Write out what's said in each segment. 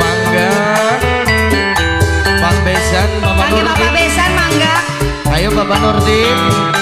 Mangga. Bang Besan, Bapak Nurdin. Besan mangga. Ayo Bapak Nurdin.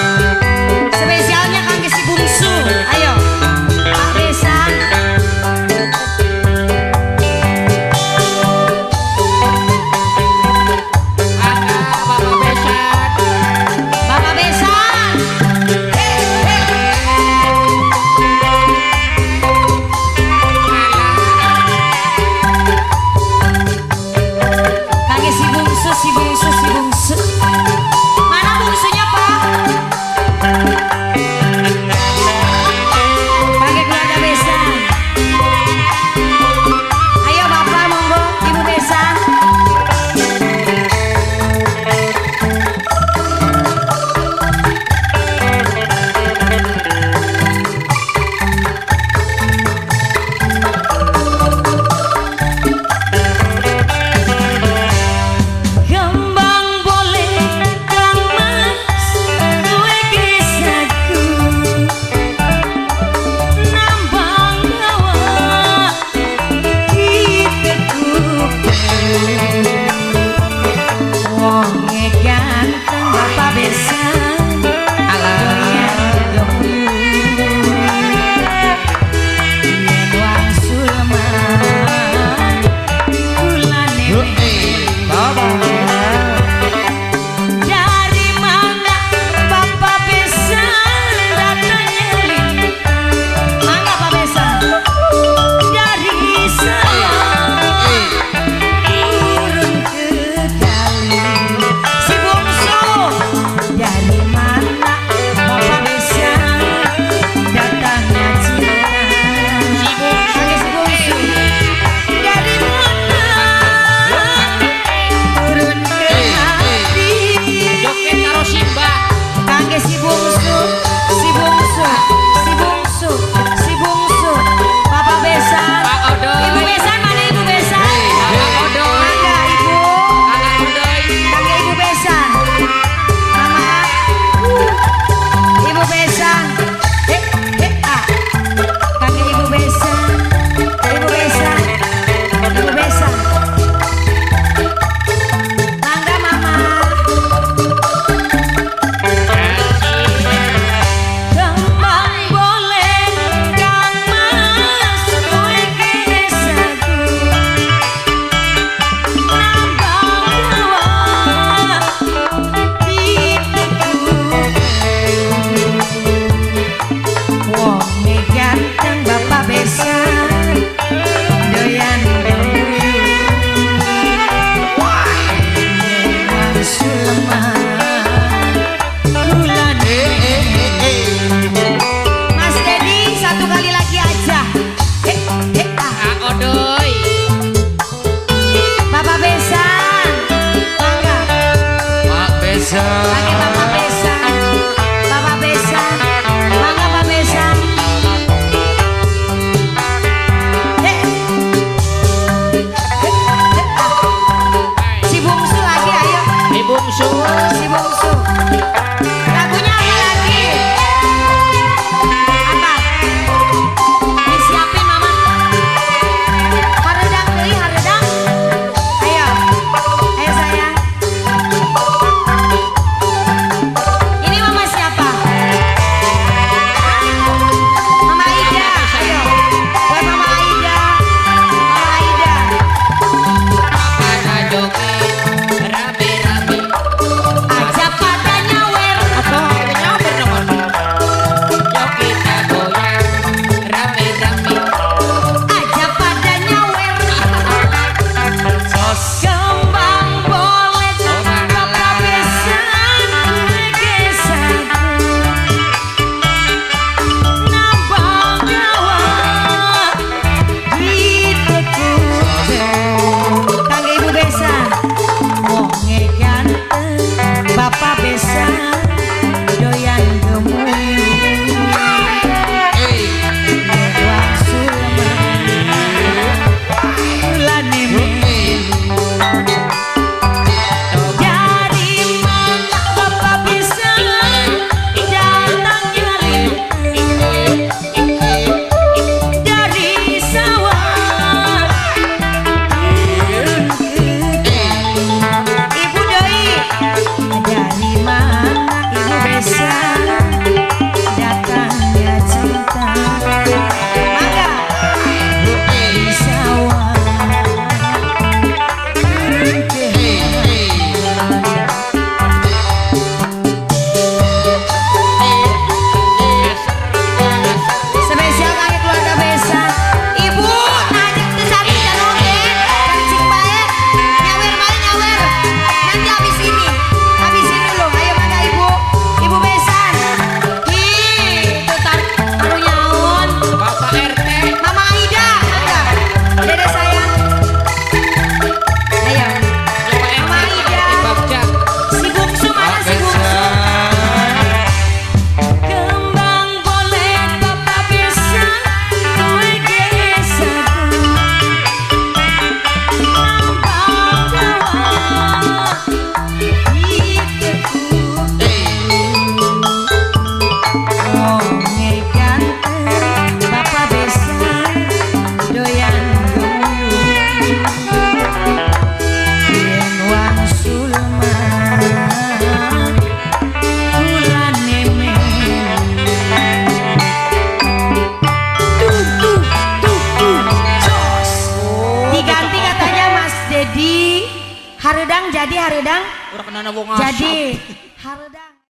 na na Jadi,